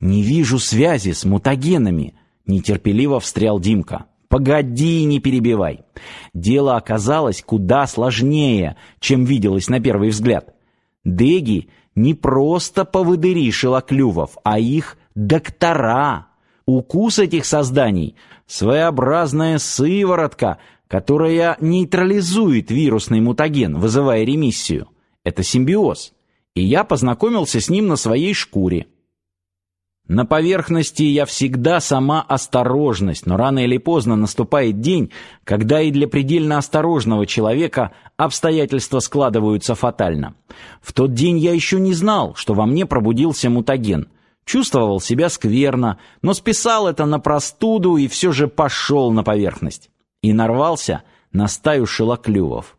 Не вижу связи с мутагенами, нетерпеливо встрял Димка. Погоди, не перебивай. Дело оказалось куда сложнее, чем виделось на первый взгляд. Деги не просто поводыри шелоклювов, а их доктора. Укус этих созданий — своеобразная сыворотка, которая нейтрализует вирусный мутаген, вызывая ремиссию. Это симбиоз. И я познакомился с ним на своей шкуре. На поверхности я всегда сама осторожность, но рано или поздно наступает день, когда и для предельно осторожного человека обстоятельства складываются фатально. В тот день я еще не знал, что во мне пробудился мутаген. Чувствовал себя скверно, но списал это на простуду и все же пошел на поверхность. И нарвался на стаю шелоклювов.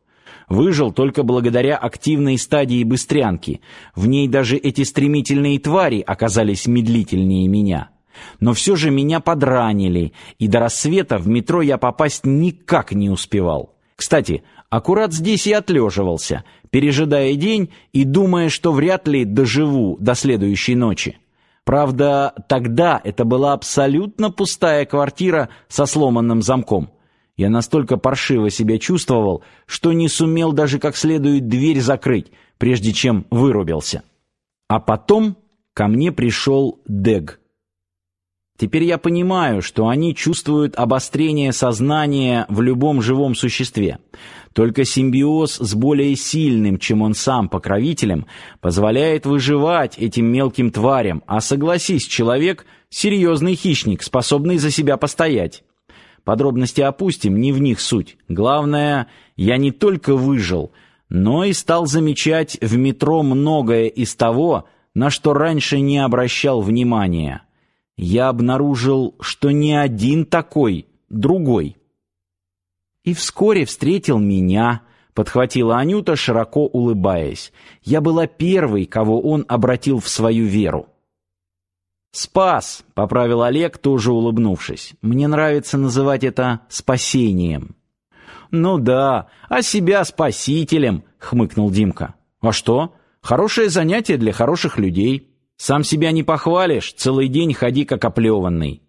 Выжил только благодаря активной стадии быстрянки. В ней даже эти стремительные твари оказались медлительнее меня. Но все же меня подранили, и до рассвета в метро я попасть никак не успевал. Кстати, аккурат здесь и отлеживался, пережидая день и думая, что вряд ли доживу до следующей ночи. Правда, тогда это была абсолютно пустая квартира со сломанным замком. Я настолько паршиво себя чувствовал, что не сумел даже как следует дверь закрыть, прежде чем вырубился. А потом ко мне пришел Дег. Теперь я понимаю, что они чувствуют обострение сознания в любом живом существе. Только симбиоз с более сильным, чем он сам, покровителем, позволяет выживать этим мелким тварям, а согласись, человек — серьезный хищник, способный за себя постоять. Подробности опустим, не в них суть. Главное, я не только выжил, но и стал замечать в метро многое из того, на что раньше не обращал внимания. Я обнаружил, что не один такой, другой. И вскоре встретил меня, подхватила Анюта, широко улыбаясь. Я была первой, кого он обратил в свою веру. «Спас», — поправил Олег, тоже улыбнувшись. «Мне нравится называть это спасением». «Ну да, а себя спасителем», — хмыкнул Димка. «А что? Хорошее занятие для хороших людей. Сам себя не похвалишь, целый день ходи как оплеванный».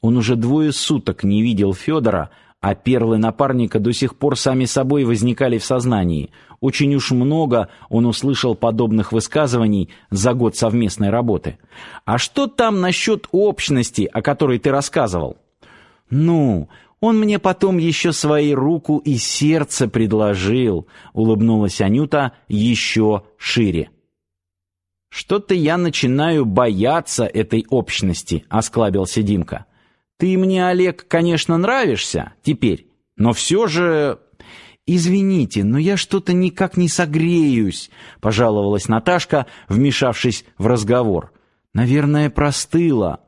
Он уже двое суток не видел Федора, а перлы напарника до сих пор сами собой возникали в сознании. Очень уж много он услышал подобных высказываний за год совместной работы. А что там насчет общности, о которой ты рассказывал? Ну, он мне потом еще свои руку и сердце предложил, улыбнулась Анюта еще шире. Что-то я начинаю бояться этой общности, осклабился Димка. Ты мне, Олег, конечно, нравишься теперь, но все же Извините, но я что-то никак не согреюсь, пожаловалась Наташка, вмешавшись в разговор. Наверное, простыла.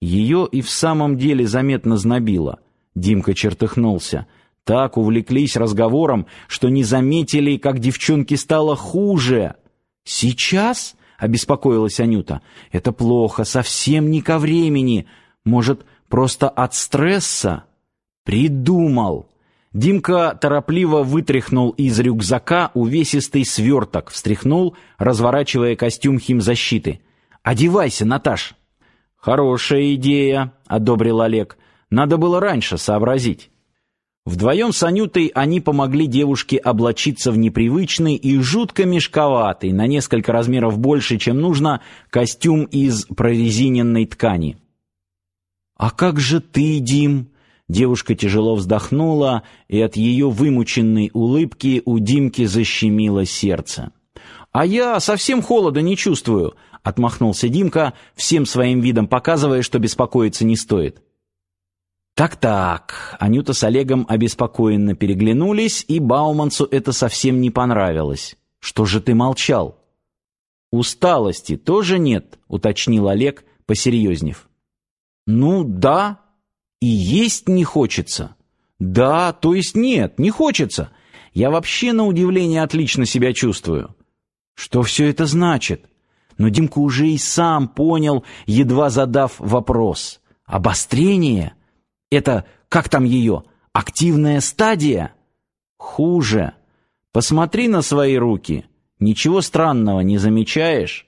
Ее и в самом деле заметно знобило. Димка чертыхнулся. Так увлеклись разговором, что не заметили, как девчонке стало хуже. Сейчас? обеспокоилась Анюта. Это плохо, совсем не ко времени. Может, просто от стресса? Придумал. Димка торопливо вытряхнул из рюкзака увесистый сверток, встряхнул, разворачивая костюм химзащиты. «Одевайся, Наташ!» «Хорошая идея», — одобрил Олег. «Надо было раньше сообразить». Вдвоем с Анютой они помогли девушке облачиться в непривычный и жутко мешковатый, на несколько размеров больше, чем нужно, костюм из прорезиненной ткани. «А как же ты, Дим?» Девушка тяжело вздохнула, и от ее вымученной улыбки у Димки защемило сердце. «А я совсем холода не чувствую», — отмахнулся Димка, всем своим видом показывая, что беспокоиться не стоит. Так-так, Анюта с Олегом обеспокоенно переглянулись, и Бауманцу это совсем не понравилось. «Что же ты молчал?» «Усталости тоже нет», — уточнил Олег, посерьезнев. «Ну, да», и есть не хочется. Да, то есть нет, не хочется. Я вообще на удивление отлично себя чувствую. Что все это значит? Но Димка уже и сам понял, едва задав вопрос. Обострение? Это, как там ее, активная стадия? Хуже. Посмотри на свои руки. Ничего странного не замечаешь?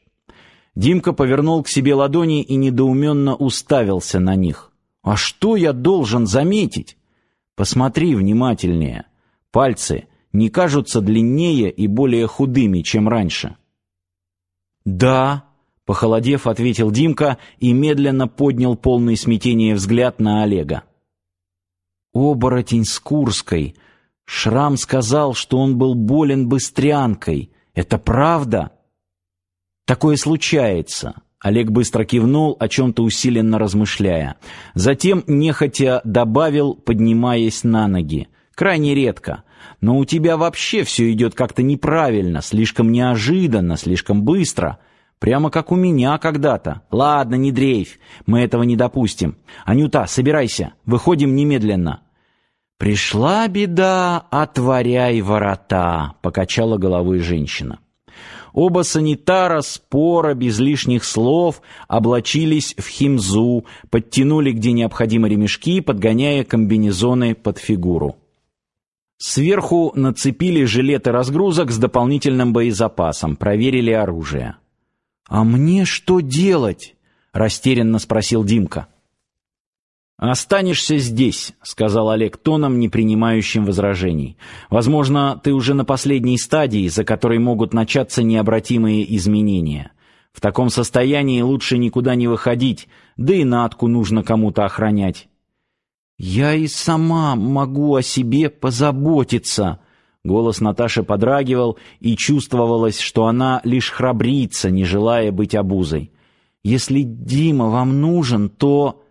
Димка повернул к себе ладони и недоуменно уставился на них. «А что я должен заметить?» «Посмотри внимательнее. Пальцы не кажутся длиннее и более худыми, чем раньше». «Да», — похолодев, ответил Димка и медленно поднял полный смятения взгляд на Олега. «Оборотень с Курской. Шрам сказал, что он был болен быстрянкой. Это правда?» Такое случается. Олег быстро кивнул, о чем-то усиленно размышляя. Затем нехотя добавил, поднимаясь на ноги. Крайне редко. Но у тебя вообще все идет как-то неправильно, слишком неожиданно, слишком быстро. Прямо как у меня когда-то. Ладно, не дрейфь, мы этого не допустим. Анюта, собирайся, выходим немедленно. Пришла беда, отворяй ворота, покачала головой женщина. Оба санитара спора без лишних слов облачились в химзу, подтянули где необходимо ремешки, подгоняя комбинезоны под фигуру. Сверху нацепили жилеты разгрузок с дополнительным боезапасом, проверили оружие. «А мне что делать?» — растерянно спросил Димка. «Останешься здесь», — сказал Олег тоном, не принимающим возражений. «Возможно, ты уже на последней стадии, за которой могут начаться необратимые изменения. В таком состоянии лучше никуда не выходить, да и Натку нужно кому-то охранять». «Я и сама могу о себе позаботиться», — голос Наташи подрагивал, и чувствовалось, что она лишь храбрится, не желая быть обузой. «Если Дима вам нужен, то...»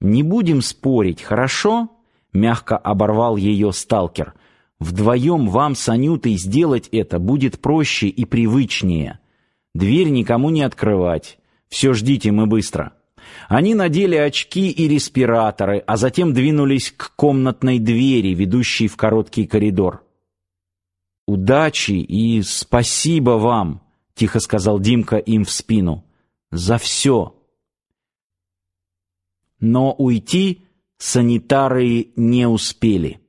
«Не будем спорить, хорошо?» — мягко оборвал ее сталкер. «Вдвоем вам с Анютой сделать это будет проще и привычнее. Дверь никому не открывать. Все ждите, мы быстро». Они надели очки и респираторы, а затем двинулись к комнатной двери, ведущей в короткий коридор. «Удачи и спасибо вам», — тихо сказал Димка им в спину, — «за все» но уйти санитары не успели.